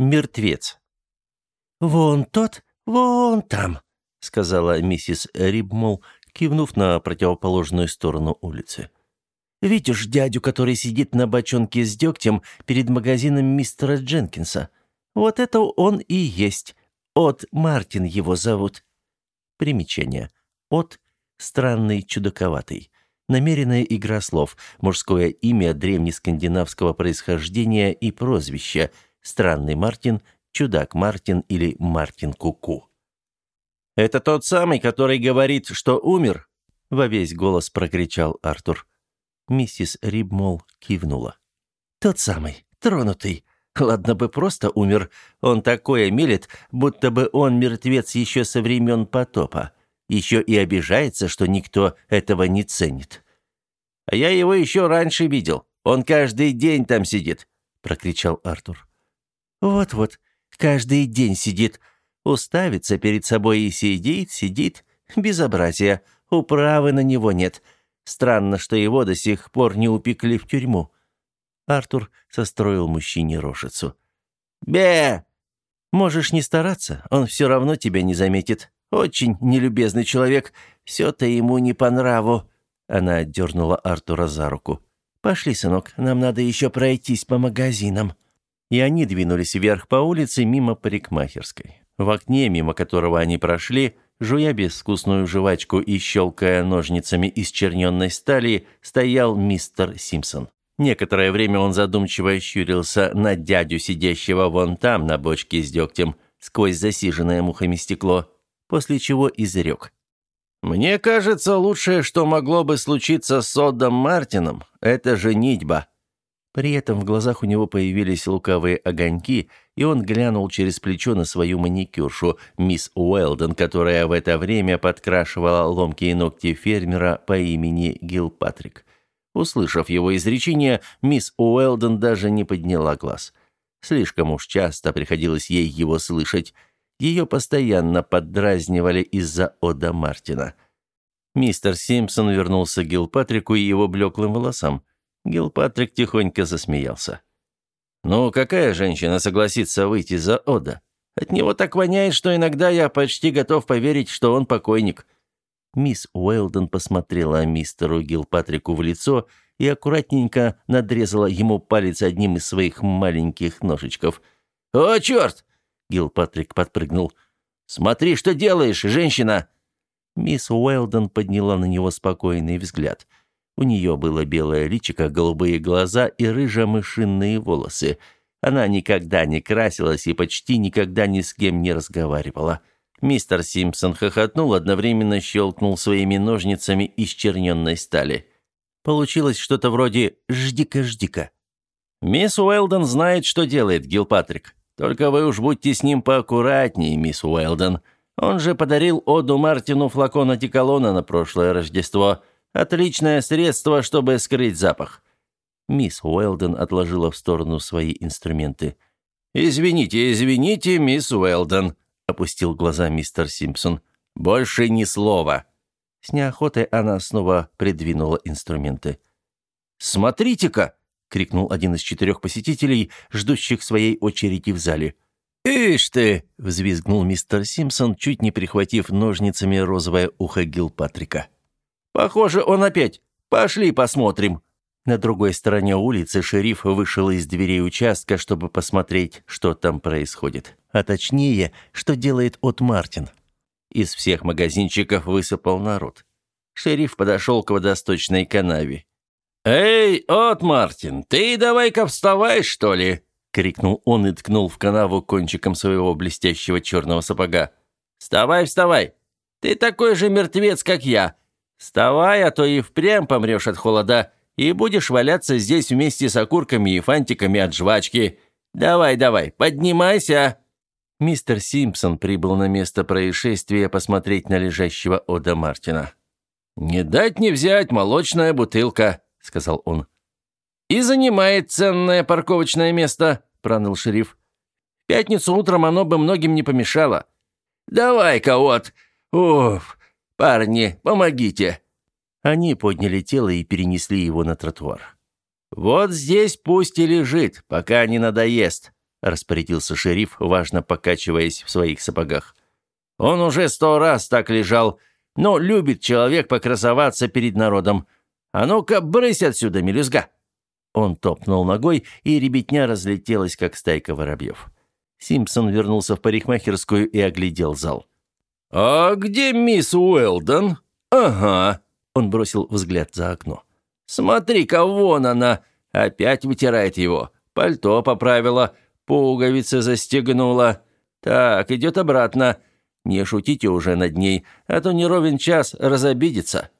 Мертвец. «Вон тот, вон там», — сказала миссис Рибмол, кивнув на противоположную сторону улицы. «Видишь дядю, который сидит на бочонке с дегтем перед магазином мистера Дженкинса? Вот это он и есть. От Мартин его зовут». Примечание. От – странный, чудаковатый. Намеренная игра слов, мужское имя древнескандинавского происхождения и прозвище «Странный Мартин», «Чудак Мартин» или «Мартин Куку». «Это тот самый, который говорит, что умер?» — во весь голос прокричал Артур. Миссис Рибмол кивнула. «Тот самый, тронутый. Ладно бы просто умер. Он такое мелет, будто бы он мертвец еще со времен потопа. Еще и обижается, что никто этого не ценит. «А я его еще раньше видел. Он каждый день там сидит», — прокричал Артур. «Вот-вот, каждый день сидит. Уставится перед собой и сидит, сидит. Безобразие. Управы на него нет. Странно, что его до сих пор не упекли в тюрьму». Артур состроил мужчине рожицу. «Бе!» «Можешь не стараться, он все равно тебя не заметит. Очень нелюбезный человек. Все-то ему не по нраву». Она отдернула Артура за руку. «Пошли, сынок, нам надо еще пройтись по магазинам». И они двинулись вверх по улице мимо парикмахерской. В окне, мимо которого они прошли, жуя безвкусную жвачку и щелкая ножницами из черненной стали, стоял мистер Симпсон. Некоторое время он задумчиво щурился на дядю, сидящего вон там, на бочке с дегтем, сквозь засиженное мухами стекло после чего изрек. «Мне кажется, лучшее, что могло бы случиться с Одом Мартином, это женитьба». При этом в глазах у него появились лукавые огоньки, и он глянул через плечо на свою маникюршу, мисс Уэлден, которая в это время подкрашивала ломкие ногти фермера по имени Гил Патрик. Услышав его изречение, мисс Уэлден даже не подняла глаз. Слишком уж часто приходилось ей его слышать – ее постоянно поддразнивали из-за Ода Мартина. Мистер Симпсон вернулся к Гилпатрику и его блеклым волосам. Гилпатрик тихонько засмеялся. «Ну, какая женщина согласится выйти за Ода? От него так воняет, что иногда я почти готов поверить, что он покойник». Мисс Уэлдон посмотрела мистеру Гилпатрику в лицо и аккуратненько надрезала ему палец одним из своих маленьких ножичков. «О, черт! Гилпатрик подпрыгнул. «Смотри, что делаешь, женщина!» Мисс Уэлдон подняла на него спокойный взгляд. У нее было белое личико, голубые глаза и рыжо-мышиные волосы. Она никогда не красилась и почти никогда ни с кем не разговаривала. Мистер Симпсон хохотнул, одновременно щелкнул своими ножницами из черненной стали. Получилось что-то вроде «жди-ка, жди-ка». «Мисс Уэлдон знает, что делает, Гилпатрик», только вы уж будьте с ним поаккуратнее, мисс Уэлден. Он же подарил Оду Мартину флакон одеколона на прошлое Рождество. Отличное средство, чтобы скрыть запах». Мисс Уэлден отложила в сторону свои инструменты. «Извините, извините, мисс Уэлден», — опустил глаза мистер Симпсон. «Больше ни слова». С неохотой она снова придвинула инструменты. «Смотрите-ка!» — крикнул один из четырех посетителей, ждущих своей очереди в зале. «Ишь ты!» — взвизгнул мистер Симпсон, чуть не прихватив ножницами розовое ухо Гилпатрика. «Похоже, он опять. Пошли посмотрим». На другой стороне улицы шериф вышел из дверей участка, чтобы посмотреть, что там происходит. А точнее, что делает от Мартин. Из всех магазинчиков высыпал народ. Шериф подошел к водосточной канаве. «Эй, от Мартин, ты давай-ка вставай, что ли!» — крикнул он и ткнул в канаву кончиком своего блестящего черного сапога. «Вставай, вставай! Ты такой же мертвец, как я! Вставай, а то и впрямь помрешь от холода и будешь валяться здесь вместе с окурками и фантиками от жвачки. Давай, давай, поднимайся!» Мистер Симпсон прибыл на место происшествия посмотреть на лежащего Ода Мартина. «Не дать не взять молочная бутылка», — сказал он. «И занимает ценное парковочное место», — проныл шериф. «В пятницу утром оно бы многим не помешало. Давай-ка вот! Уф! Парни, помогите!» Они подняли тело и перенесли его на тротуар. «Вот здесь пусть и лежит, пока не надоест», — распорядился шериф, важно покачиваясь в своих сапогах. «Он уже сто раз так лежал, но любит человек покрасоваться перед народом. А ну-ка, брысь отсюда, мелюзга!» Он топнул ногой, и ребятня разлетелась, как стайка воробьев. Симпсон вернулся в парикмахерскую и оглядел зал. «А где мисс Уэлдон?» «Ага», — он бросил взгляд за окно. «Смотри-ка, вон она! Опять вытирает его. Пальто поправила, пуговицы застегнула. Так, идет обратно. Не шутите уже над ней, а то не ровен час разобидится».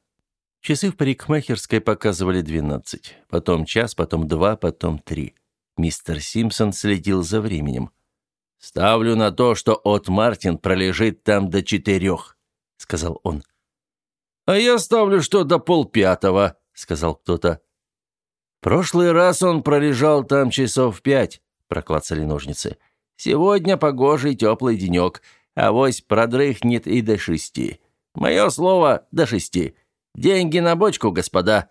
Часы в парикмахерской показывали двенадцать. Потом час, потом два, потом три. Мистер Симпсон следил за временем. «Ставлю на то, что от Мартин пролежит там до четырех», — сказал он. «А я ставлю, что до полпятого», — сказал кто-то. «Прошлый раз он пролежал там часов пять», — проклацали ножницы. «Сегодня погожий теплый денек, а вось продрыхнет и до шести. Мое слово — до шести. Деньги на бочку, господа».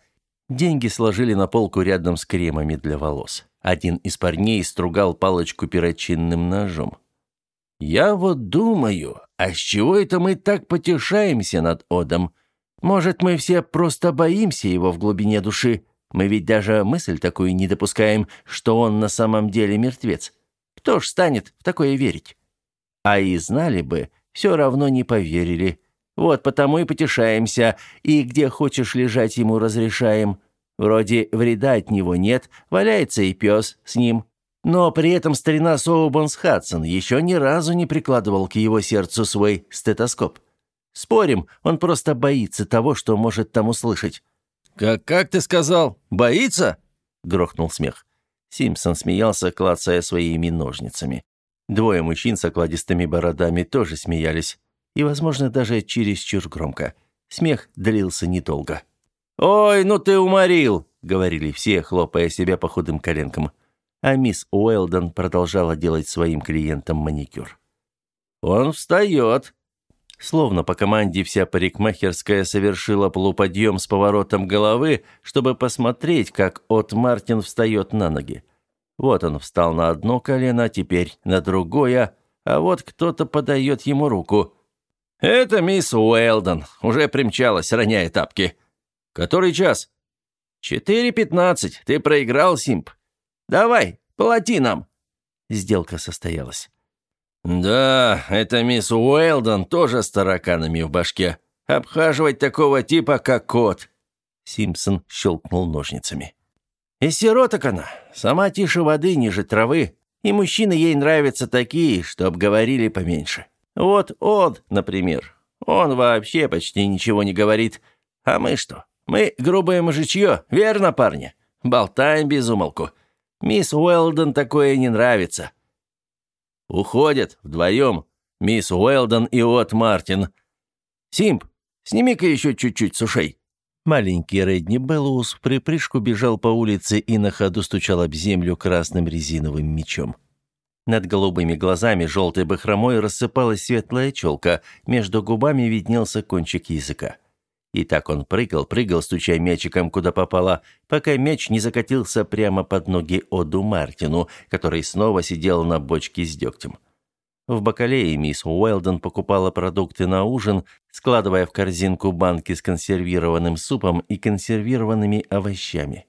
Деньги сложили на полку рядом с кремами для волос. Один из парней стругал палочку перочинным ножом. «Я вот думаю, а с чего это мы так потешаемся над Одом? Может, мы все просто боимся его в глубине души? Мы ведь даже мысль такую не допускаем, что он на самом деле мертвец. Кто ж станет в такое верить? А и знали бы, все равно не поверили. Вот потому и потешаемся, и где хочешь лежать ему разрешаем». Вроде вреда от него нет, валяется и пес с ним. Но при этом старина Соубонс Хадсон еще ни разу не прикладывал к его сердцу свой стетоскоп. Спорим, он просто боится того, что может там услышать. «Как, как ты сказал? Боится?» — грохнул смех. Симпсон смеялся, клацая своими ножницами. Двое мужчин с окладистыми бородами тоже смеялись. И, возможно, даже чересчур громко. Смех длился недолго. «Ой, ну ты уморил!» — говорили все, хлопая себя по худым коленкам. А мисс Уэлдон продолжала делать своим клиентам маникюр. «Он встает!» Словно по команде вся парикмахерская совершила полуподъем с поворотом головы, чтобы посмотреть, как от Мартин встает на ноги. Вот он встал на одно колено, теперь на другое, а вот кто-то подает ему руку. «Это мисс Уэлдон, уже примчалась, роняя тапки», «Который час?» «Четыре пятнадцать. Ты проиграл, Симп. Давай, плати нам». Сделка состоялась. «Да, это мисс Уэлдон тоже с тараканами в башке. Обхаживать такого типа, как кот». Симпсон щелкнул ножницами. «И сироток она. Сама тише воды, ниже травы. И мужчины ей нравятся такие, что обговорили поменьше. Вот Од, например. Он вообще почти ничего не говорит. А мы что? Мы грубое мужичье, верно, парни? Болтаем без умолку. Мисс Уэлдон такое не нравится. Уходят вдвоем. Мисс Уэлдон и От Мартин. Симп, сними-ка еще чуть-чуть с ушей. Маленький Редни Беллоус вприпрыжку бежал по улице и на ходу стучал об землю красным резиновым мечом. Над голубыми глазами желтой бахромой рассыпалась светлая челка, между губами виднелся кончик языка. И так он прыгал, прыгал, стуча мячиком куда попало, пока мяч не закатился прямо под ноги Оду Мартину, который снова сидел на бочке с дегтем. В бакалее мисс Уэлдон покупала продукты на ужин, складывая в корзинку банки с консервированным супом и консервированными овощами.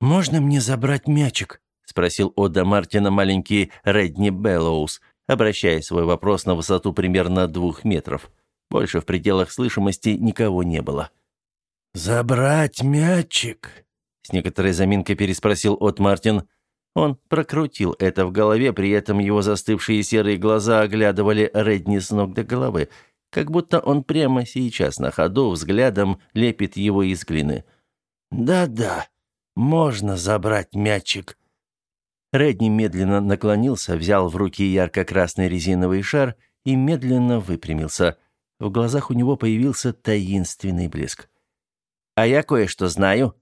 «Можно мне забрать мячик?» — спросил Ода Мартина маленький Редни Беллоус, обращая свой вопрос на высоту примерно двух метров. Больше в пределах слышимости никого не было. «Забрать мячик?» С некоторой заминкой переспросил от Мартин. Он прокрутил это в голове, при этом его застывшие серые глаза оглядывали Редни с ног до головы, как будто он прямо сейчас на ходу взглядом лепит его из глины. «Да-да, можно забрать мячик». Редни медленно наклонился, взял в руки ярко-красный резиновый шар и медленно выпрямился – в глазах у него появился таинственный блеск. «А я кое-что знаю».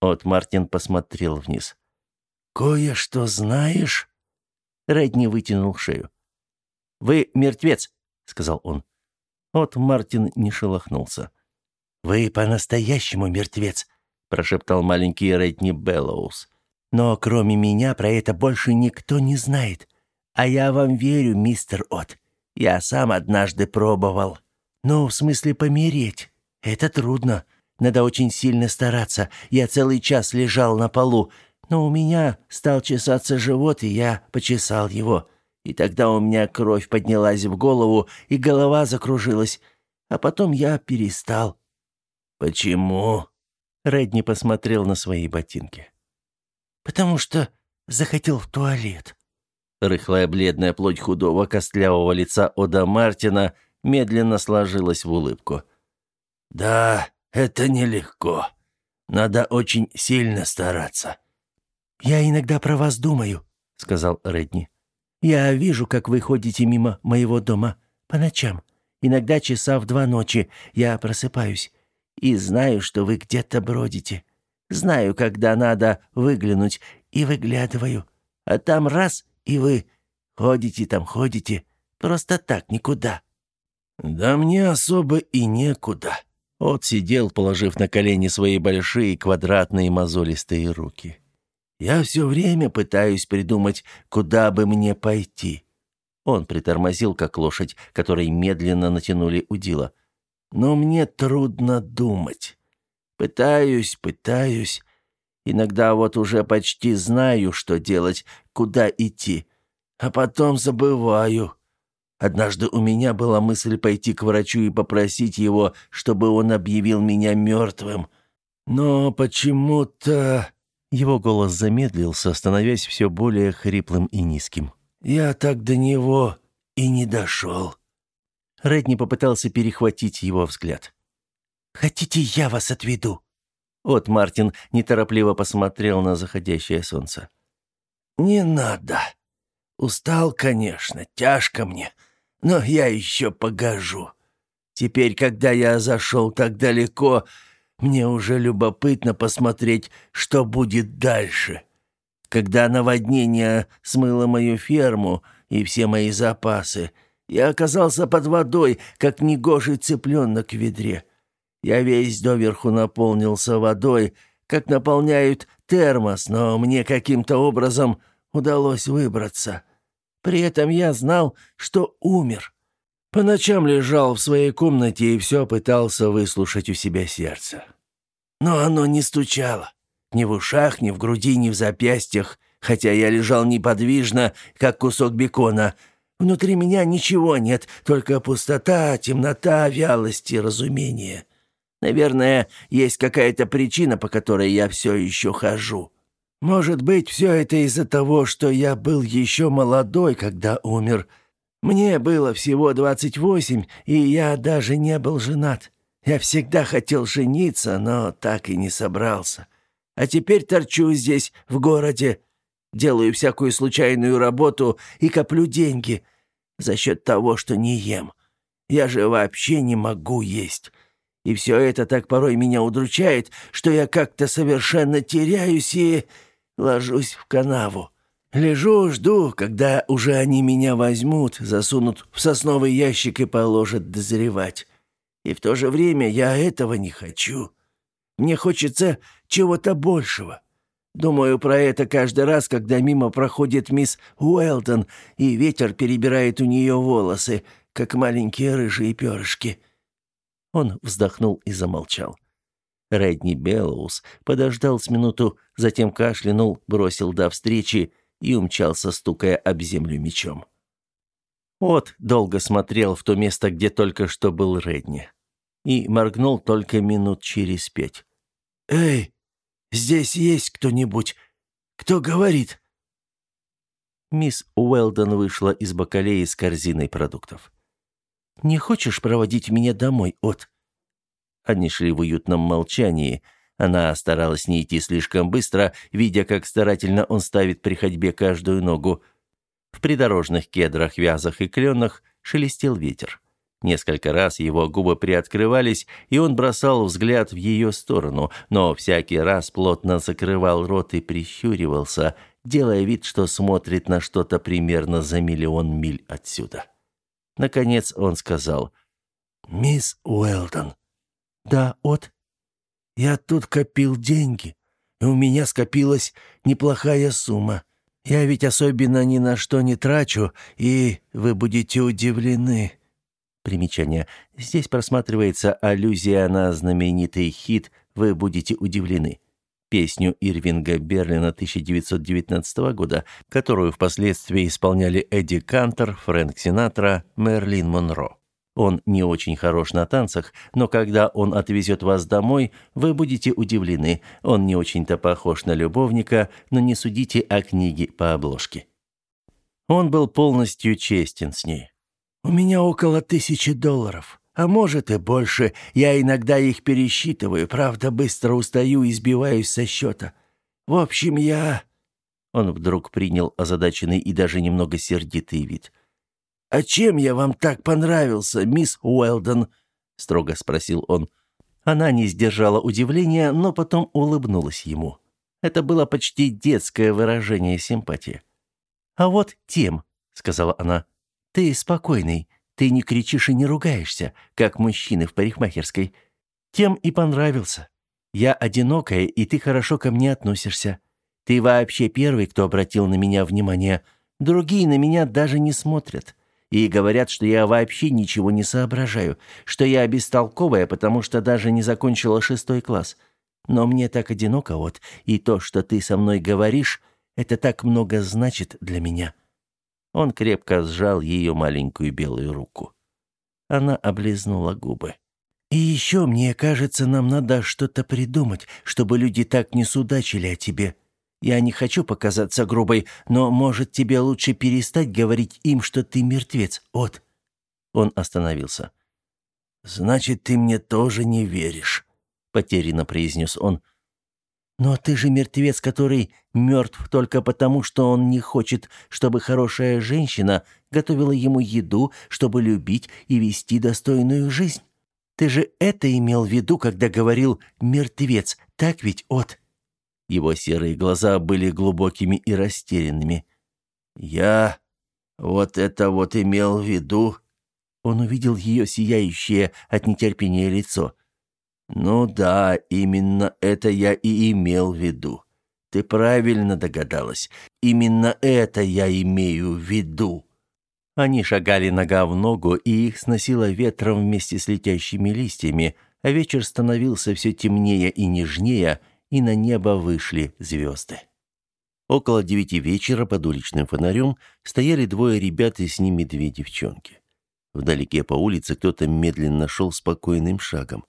От Мартин посмотрел вниз. «Кое-что знаешь?» Редни вытянул шею. «Вы мертвец», — сказал он. От Мартин не шелохнулся. «Вы по-настоящему мертвец», — прошептал маленький Редни Беллоус. Но кроме меня про это больше никто не знает. А я вам верю, мистер От. Я сам однажды пробовал. Ну, в смысле помереть. Это трудно. Надо очень сильно стараться. Я целый час лежал на полу, но у меня стал чесаться живот, и я почесал его. И тогда у меня кровь поднялась в голову, и голова закружилась. А потом я перестал. «Почему?» Редни посмотрел на свои ботинки. «Потому что захотел в туалет». Рыхлая бледная плоть худого костлявого лица Ода Мартина медленно сложилась в улыбку. «Да, это нелегко. Надо очень сильно стараться». «Я иногда про вас думаю», — сказал Редни. «Я вижу, как вы ходите мимо моего дома по ночам. Иногда часа в два ночи я просыпаюсь и знаю, что вы где-то бродите. Знаю, когда надо выглянуть, и выглядываю. А там раз, и вы ходите там, ходите, просто так никуда». «Да мне особо и некуда». От сидел, положив на колени свои большие квадратные мозолистые руки. «Я все время пытаюсь придумать, куда бы мне пойти». Он притормозил, как лошадь, которой медленно натянули удила. «Но мне трудно думать. Пытаюсь, пытаюсь. Иногда вот уже почти знаю, что делать, куда идти. А потом забываю. Однажды у меня была мысль пойти к врачу и попросить его, чтобы он объявил меня мертвым. Но почему-то...» Его голос замедлился, становясь все более хриплым и низким. «Я так до него и не дошел». Редни попытался перехватить его взгляд. «Хотите, я вас отведу?» Вот Мартин неторопливо посмотрел на заходящее солнце. «Не надо. Устал, конечно, тяжко мне, но я еще погожу. Теперь, когда я зашел так далеко, мне уже любопытно посмотреть, что будет дальше. Когда наводнение смыло мою ферму и все мои запасы, я оказался под водой, как негожий цыпленок в ведре. Я весь доверху наполнился водой, как наполняют термос, но мне каким-то образом удалось выбраться. При этом я знал, что умер. По ночам лежал в своей комнате и все пытался выслушать у себя сердце. Но оно не стучало. Ни в ушах, ни в груди, ни в запястьях, хотя я лежал неподвижно, как кусок бекона. Внутри меня ничего нет, только пустота, темнота, вялость и разумение. Наверное, есть какая-то причина, по которой я все еще хожу. Может быть, все это из-за того, что я был еще молодой, когда умер. Мне было всего двадцать восемь, и я даже не был женат. Я всегда хотел жениться, но так и не собрался. А теперь торчу здесь, в городе, делаю всякую случайную работу и коплю деньги за счет того, что не ем. Я же вообще не могу есть. И все это так порой меня удручает, что я как-то совершенно теряюсь и ложусь в канаву. Лежу, жду, когда уже они меня возьмут, засунут в сосновый ящик и положат дозревать. И в то же время я этого не хочу. Мне хочется чего-то большего. Думаю про это каждый раз, когда мимо проходит мисс Уэлтон, и ветер перебирает у нее волосы, как маленькие рыжие перышки». Он вздохнул и замолчал. Редни Беллоус подождал с минуту, затем кашлянул, бросил до встречи и умчался, стукая об землю мечом. От долго смотрел в то место, где только что был Редни и моргнул только минут через пять. «Эй, здесь есть кто-нибудь? Кто говорит?» Мисс Уэлдон вышла из бакалеи с корзиной продуктов. «Не хочешь проводить меня домой, От?» Они шли в уютном молчании. Она старалась не идти слишком быстро, видя, как старательно он ставит при ходьбе каждую ногу. В придорожных кедрах, вязах и кленах шелестел ветер. Несколько раз его губы приоткрывались, и он бросал взгляд в ее сторону, но всякий раз плотно закрывал рот и прищуривался, делая вид, что смотрит на что-то примерно за миллион миль отсюда. Наконец он сказал, «Мисс Уэлтон». «Да, от?» «Я тут копил деньги. и у меня скопилась неплохая сумма. Я ведь особенно ни на что не трачу, и вы будете удивлены». Примечание. Здесь просматривается аллюзия на знаменитый хит «Вы будете удивлены» песню Ирвинга Берлина 1919 года, которую впоследствии исполняли Эдди Кантер, Фрэнк Синатра, Мерлин Монро. Он не очень хорош на танцах, но когда он отвезет вас домой, вы будете удивлены. Он не очень-то похож на любовника, но не судите о книге по обложке. Он был полностью честен с ней. «У меня около тысячи долларов. А может и больше. Я иногда их пересчитываю, правда, быстро устаю и сбиваюсь со счета. В общем, я...» Он вдруг принял озадаченный и даже немного сердитый вид. «А чем я вам так понравился, мисс Уэлдон?» — строго спросил он. Она не сдержала удивления, но потом улыбнулась ему. Это было почти детское выражение симпатии. «А вот тем», — сказала она, — «ты спокойный, ты не кричишь и не ругаешься, как мужчины в парикмахерской. Тем и понравился. Я одинокая, и ты хорошо ко мне относишься. Ты вообще первый, кто обратил на меня внимание. Другие на меня даже не смотрят. И говорят, что я вообще ничего не соображаю, что я бестолковая, потому что даже не закончила шестой класс. Но мне так одиноко вот, и то, что ты со мной говоришь, это так много значит для меня». Он крепко сжал ее маленькую белую руку. Она облизнула губы. «И еще, мне кажется, нам надо что-то придумать, чтобы люди так не судачили о тебе. Я не хочу показаться грубой, но, может, тебе лучше перестать говорить им, что ты мертвец, от?» Он остановился. «Значит, ты мне тоже не веришь», — потерянно произнес он. «Но ты же мертвец, который мертв только потому, что он не хочет, чтобы хорошая женщина готовила ему еду, чтобы любить и вести достойную жизнь. Ты же это имел в виду, когда говорил «мертвец», так ведь, от?» Его серые глаза были глубокими и растерянными. «Я вот это вот имел в виду?» Он увидел ее сияющее от нетерпения лицо. «Ну да, именно это я и имел в виду. Ты правильно догадалась. Именно это я имею в виду». Они шагали нога в ногу, и их сносило ветром вместе с летящими листьями, а вечер становился все темнее и нежнее, и на небо вышли звезды. Около девяти вечера под уличным фонарем стояли двое ребят и с ними две девчонки. Вдалеке по улице кто-то медленно шел спокойным шагом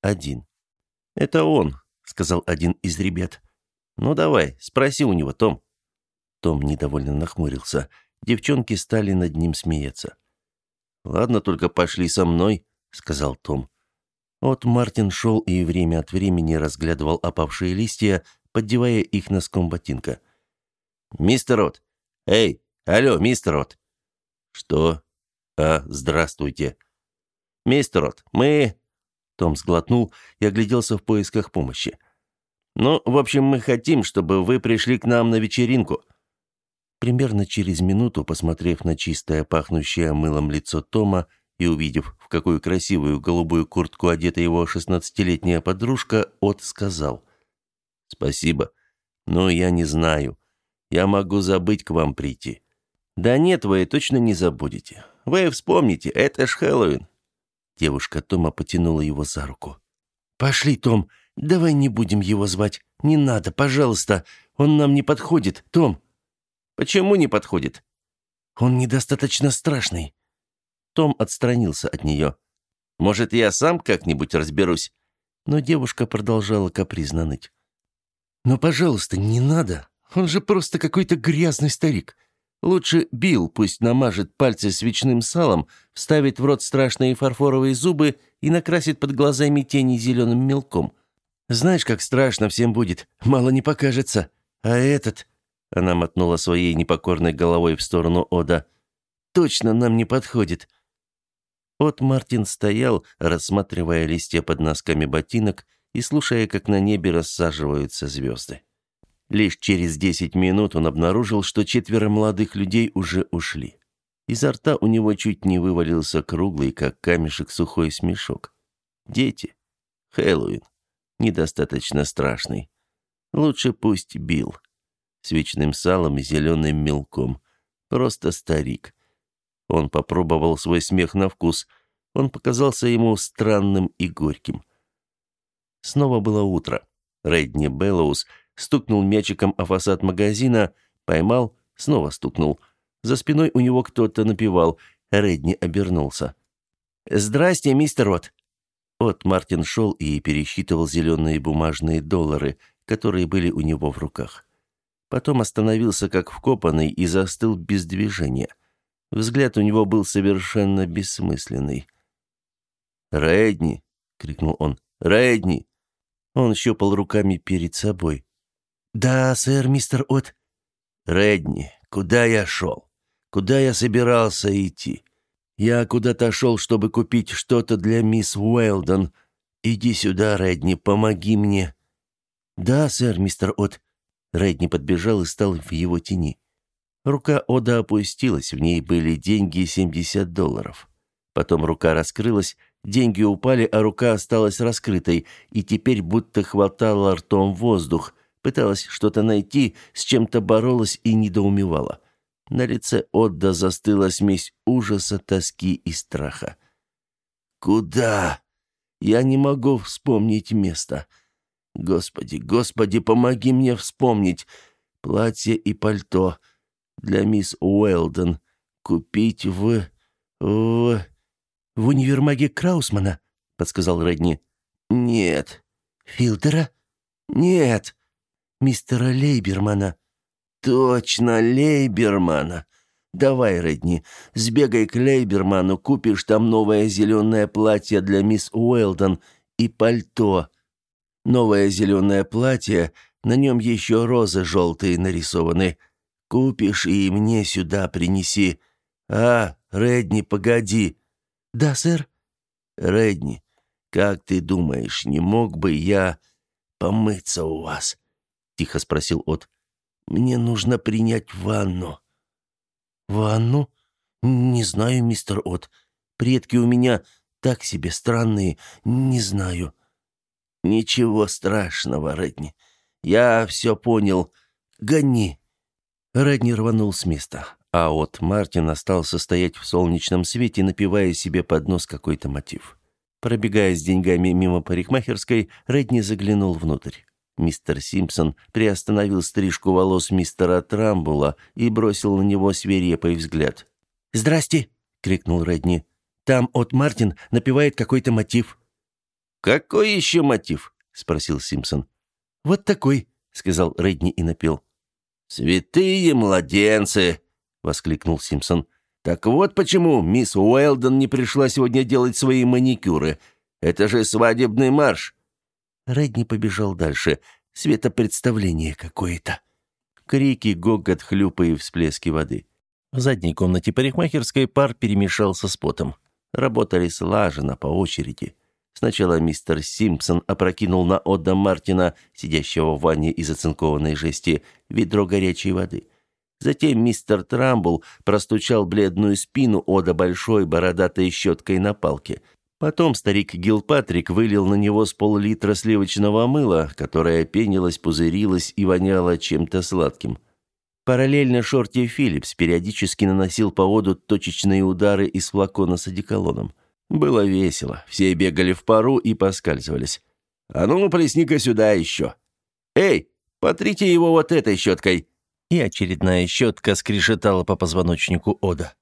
один. «Это он», — сказал один из ребят. «Ну давай, спроси у него, Том». Том недовольно нахмурился. Девчонки стали над ним смеяться. «Ладно, только пошли со мной», — сказал Том. Вот Мартин шел и время от времени разглядывал опавшие листья, поддевая их носком ботинка. «Мистер Рот! Эй, алло, мистер Рот!» «Что? А, здравствуйте!» «Мистер Рот, мы...» Том сглотнул и огляделся в поисках помощи. «Ну, в общем, мы хотим, чтобы вы пришли к нам на вечеринку». Примерно через минуту, посмотрев на чистое, пахнущее мылом лицо Тома и увидев, в какую красивую голубую куртку одета его шестнадцатилетняя подружка, От сказал. «Спасибо, но я не знаю. Я могу забыть к вам прийти». «Да нет, вы точно не забудете. Вы вспомните, это ж Хэллоуин. Девушка Тома потянула его за руку. «Пошли, Том, давай не будем его звать. Не надо, пожалуйста. Он нам не подходит, Том». «Почему не подходит?» «Он недостаточно страшный». Том отстранился от нее. «Может, я сам как-нибудь разберусь?» Но девушка продолжала капризно ныть. «Но, пожалуйста, не надо. Он же просто какой-то грязный старик. Лучше Билл пусть намажет пальцы свечным салом, вставит в рот страшные фарфоровые зубы и накрасит под глазами тени зеленым мелком. Знаешь, как страшно всем будет, мало не покажется. А этот...» Она мотнула своей непокорной головой в сторону Ода. «Точно нам не подходит». От Мартин стоял, рассматривая листья под носками ботинок и слушая, как на небе рассаживаются звезды. Лишь через десять минут он обнаружил, что четверо молодых людей уже ушли. Изо рта у него чуть не вывалился круглый, как камешек, сухой смешок. Дети. Хэллоуин. Недостаточно страшный. Лучше пусть бил. С вечным салом и зеленым мелком. Просто старик. Он попробовал свой смех на вкус. Он показался ему странным и горьким. Снова было утро. Редни Беллоус стукнул мячиком о фасад магазина, поймал, снова стукнул. За спиной у него кто-то напевал. Редни обернулся. «Здрасте, мистер Рот!» От Мартин шел и пересчитывал зеленые бумажные доллары, которые были у него в руках. Потом остановился как вкопанный и застыл без движения. Взгляд у него был совершенно бессмысленный. «Редни!» — крикнул он. «Редни!» Он щупал руками перед собой. «Да, сэр, мистер От». «Редни, куда я шел? Куда я собирался идти? Я куда-то шел, чтобы купить что-то для мисс Уэлдон. Иди сюда, Редни, помоги мне». «Да, сэр, мистер От». Редни подбежал и стал в его тени. Рука Ода опустилась, в ней были деньги 70 долларов. Потом рука раскрылась, деньги упали, а рука осталась раскрытой, и теперь будто хватала ртом воздух, пыталась что-то найти, с чем-то боролась и недоумевала. На лице Отда застыла смесь ужаса, тоски и страха. «Куда? Я не могу вспомнить место. Господи, Господи, помоги мне вспомнить. Платье и пальто для мисс Уэлден. Купить в... в... в универмаге Краусмана», — подсказал Редни. «Нет». «Филдера?» «Нет». «Мистера Лейбермана». «Точно, Лейбермана. Давай, Редни, сбегай к Лейберману, купишь там новое зеленое платье для мисс Уэлдон и пальто. Новое зеленое платье, на нем еще розы желтые нарисованы. Купишь и мне сюда принеси. А, Редни, погоди. Да, сэр. Редни, как ты думаешь, не мог бы я помыться у вас? Тихо спросил От. Мне нужно принять ванну. Ванну? Не знаю, мистер От. Предки у меня так себе странные, не знаю. Ничего страшного, Редни. Я все понял. Гони. Редни рванул с места, а от Мартин остался стоять в солнечном свете, напевая себе под нос какой-то мотив. Пробегая с деньгами мимо парикмахерской, Редни заглянул внутрь. Мистер Симпсон приостановил стрижку волос мистера Трамбула и бросил на него свирепый взгляд. «Здрасте!» — крикнул Редни. «Там от Мартин напевает какой-то мотив». «Какой еще мотив?» — спросил Симпсон. «Вот такой», — сказал Редни и напел. «Святые младенцы!» — воскликнул Симпсон. «Так вот почему мисс Уэлдон не пришла сегодня делать свои маникюры. Это же свадебный марш!» Редни побежал дальше. Светопредставление какое-то. Крики, гогот, хлюпы и всплески воды. В задней комнате парикмахерской пар перемешался с потом. Работали слаженно, по очереди. Сначала мистер Симпсон опрокинул на Отда Мартина, сидящего в ванне из оцинкованной жести, ведро горячей воды. Затем мистер Трамбл простучал бледную спину Ода большой бородатой щеткой на палке. Потом старик Гилпатрик вылил на него с пол-литра сливочного мыла, которое пенилось, пузырилось и воняло чем-то сладким. Параллельно Шорти Филлипс периодически наносил по воду точечные удары из флакона с одеколоном. Было весело. Все бегали в пару и поскальзывались. «А ну, плесни-ка сюда еще!» «Эй, потрите его вот этой щеткой!» И очередная щетка скрежетала по позвоночнику Ода.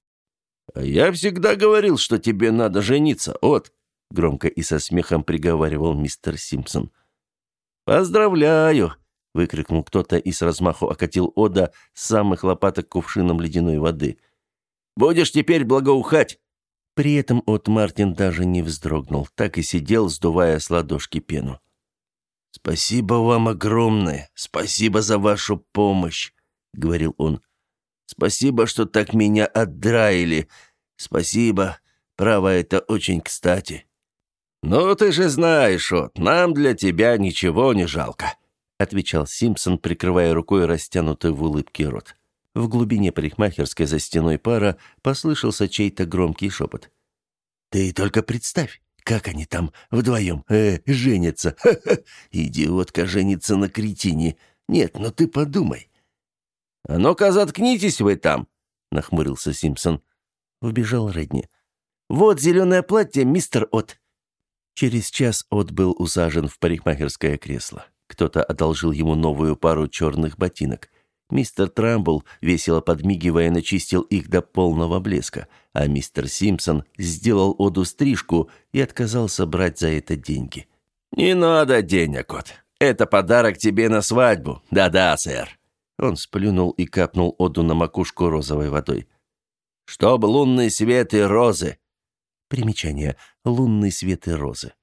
«А я всегда говорил, что тебе надо жениться, Од!» Громко и со смехом приговаривал мистер Симпсон. «Поздравляю!» — выкрикнул кто-то и с размаху окатил Ода с самых лопаток кувшином ледяной воды. «Будешь теперь благоухать!» При этом от Мартин даже не вздрогнул, так и сидел, сдувая с ладошки пену. «Спасибо вам огромное, спасибо за вашу помощь», — говорил он. «Спасибо, что так меня отдраили. Спасибо, право, это очень кстати». «Ну, ты же знаешь, от, нам для тебя ничего не жалко», — отвечал Симпсон, прикрывая рукой растянутый в улыбке рот. В глубине парикмахерской за стеной пара послышался чей-то громкий шепот. «Ты только представь, как они там вдвоем э, женятся? Ха-ха! Идиотка женится на кретине. Нет, ну ты подумай». «А ну-ка, заткнитесь вы там!» — нахмурился Симпсон. Вбежал Редни. «Вот зеленое платье, мистер От». Через час От был усажен в парикмахерское кресло. Кто-то одолжил ему новую пару черных ботинок. Мистер Трамбл, весело подмигивая, начистил их до полного блеска, а мистер Симпсон сделал Оду стрижку и отказался брать за это деньги. «Не надо денег, От. Это подарок тебе на свадьбу. Да-да, сэр». Он сплюнул и капнул Оду на макушку розовой водой. «Чтобы лунный свет и розы». Примечание. «Лунный свет и розы».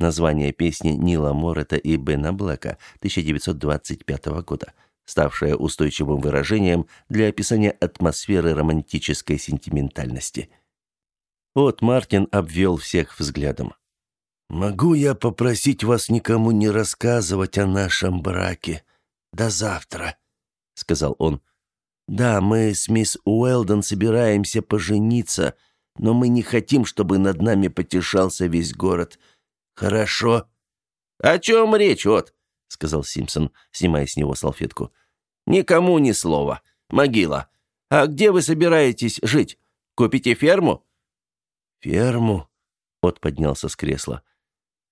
Название песни Нила Морета и Бена Блэка 1925 года, ставшая устойчивым выражением для описания атмосферы романтической сентиментальности. Вот Мартин обвел всех взглядом. «Могу я попросить вас никому не рассказывать о нашем браке? До завтра», — сказал он. «Да, мы с мисс Уэлдон собираемся пожениться, но мы не хотим, чтобы над нами потешался весь город». «Хорошо». «О чем речь, вот?» — сказал Симпсон, снимая с него салфетку. «Никому ни слова. Могила. А где вы собираетесь жить? Купите ферму?» «Ферму?» — От поднялся с кресла.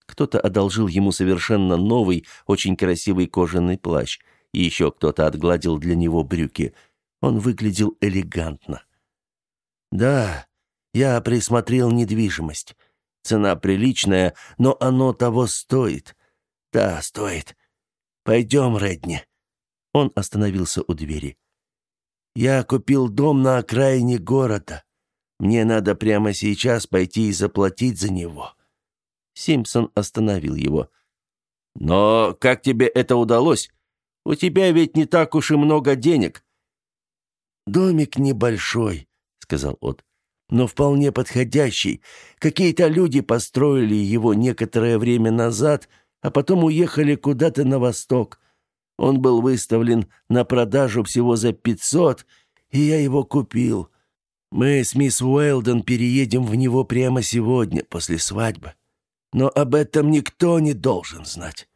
Кто-то одолжил ему совершенно новый, очень красивый кожаный плащ, и еще кто-то отгладил для него брюки. Он выглядел элегантно. «Да, я присмотрел недвижимость. Цена приличная, но оно того стоит. Да, стоит. Пойдем, Редни». Он остановился у двери. «Я купил дом на окраине города. Мне надо прямо сейчас пойти и заплатить за него». Симпсон остановил его. «Но как тебе это удалось? У тебя ведь не так уж и много денег». «Домик небольшой», — сказал От но вполне подходящий. Какие-то люди построили его некоторое время назад, а потом уехали куда-то на восток. Он был выставлен на продажу всего за пятьсот, и я его купил. Мы с мисс Уэлдон переедем в него прямо сегодня, после свадьбы. Но об этом никто не должен знать.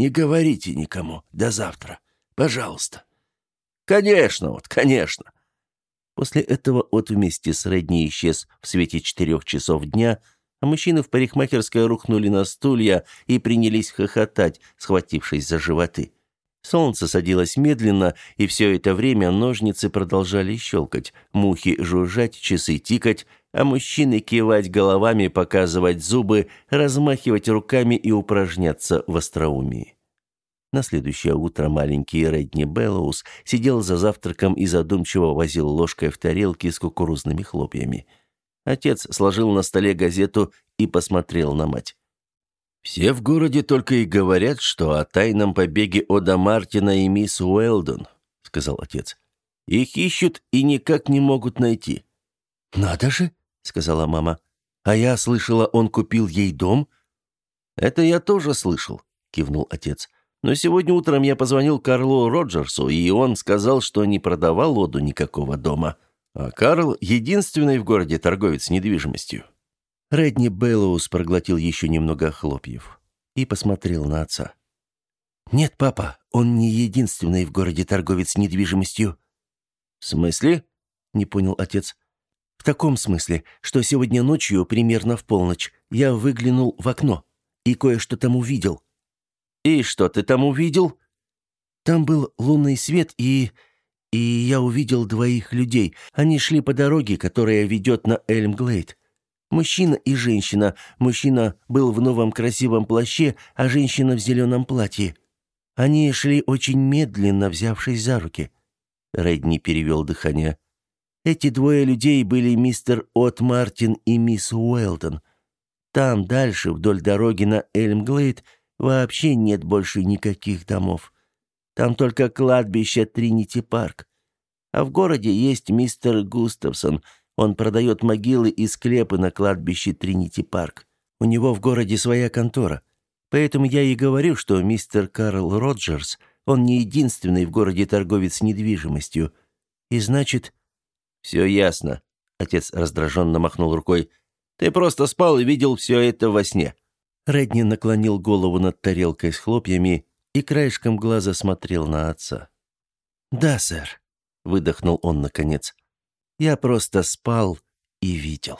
Не говорите никому. До завтра. Пожалуйста. Конечно, вот, конечно. После этого от вместе с Редни исчез в свете четырех часов дня, а мужчины в парикмахерской рухнули на стулья и принялись хохотать, схватившись за животы. Солнце садилось медленно, и все это время ножницы продолжали щелкать, мухи жужжать, часы тикать, а мужчины кивать головами, показывать зубы, размахивать руками и упражняться в остроумии. На следующее утро маленький Редни Беллоус сидел за завтраком и задумчиво возил ложкой в тарелке с кукурузными хлопьями. Отец сложил на столе газету и посмотрел на мать. «Все в городе только и говорят, что о тайном побеге Ода Мартина и мисс Уэлдон», — сказал отец. «Их ищут и никак не могут найти». «Надо же», — сказала мама. «А я слышала, он купил ей дом?» «Это я тоже слышал», — кивнул отец. Но сегодня утром я позвонил Карлу Роджерсу, и он сказал, что не продавал Оду никакого дома. А Карл — единственный в городе торговец недвижимостью. Редни Беллоус проглотил еще немного хлопьев и посмотрел на отца. «Нет, папа, он не единственный в городе торговец недвижимостью». «В смысле?» — не понял отец. «В таком смысле, что сегодня ночью, примерно в полночь, я выглянул в окно и кое-что там увидел». «И что ты там увидел?» «Там был лунный свет, и... и я увидел двоих людей. Они шли по дороге, которая ведет на Эльмглейд. Мужчина и женщина. Мужчина был в новом красивом плаще, а женщина в зеленом платье. Они шли очень медленно, взявшись за руки». Редни перевел дыхание. «Эти двое людей были мистер От Мартин и мисс Уэлтон. Там, дальше, вдоль дороги на Эльмглейд, Вообще нет больше никаких домов. Там только кладбище Тринити Парк. А в городе есть мистер Густавсон. Он продает могилы и склепы на кладбище Тринити Парк. У него в городе своя контора. Поэтому я и говорю, что мистер Карл Роджерс, он не единственный в городе торговец недвижимостью. И значит... «Все ясно», — отец раздраженно махнул рукой. Ты просто спал и видел все это во сне». Редни наклонил голову над тарелкой с хлопьями и краешком глаза смотрел на отца. «Да, сэр», — выдохнул он наконец. «Я просто спал и видел».